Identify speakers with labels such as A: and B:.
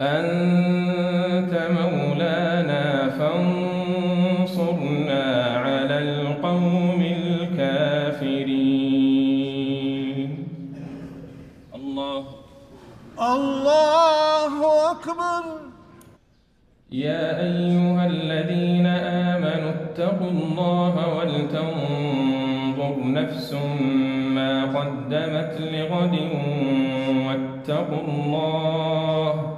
A: أنت مولانا فانصرنا على القوم الكافرين. الله.
B: الله أكبر.
A: يا أيها الذين آمنوا اتقوا الله ولتنظر نفس ما قدمت لغد واتقوا الله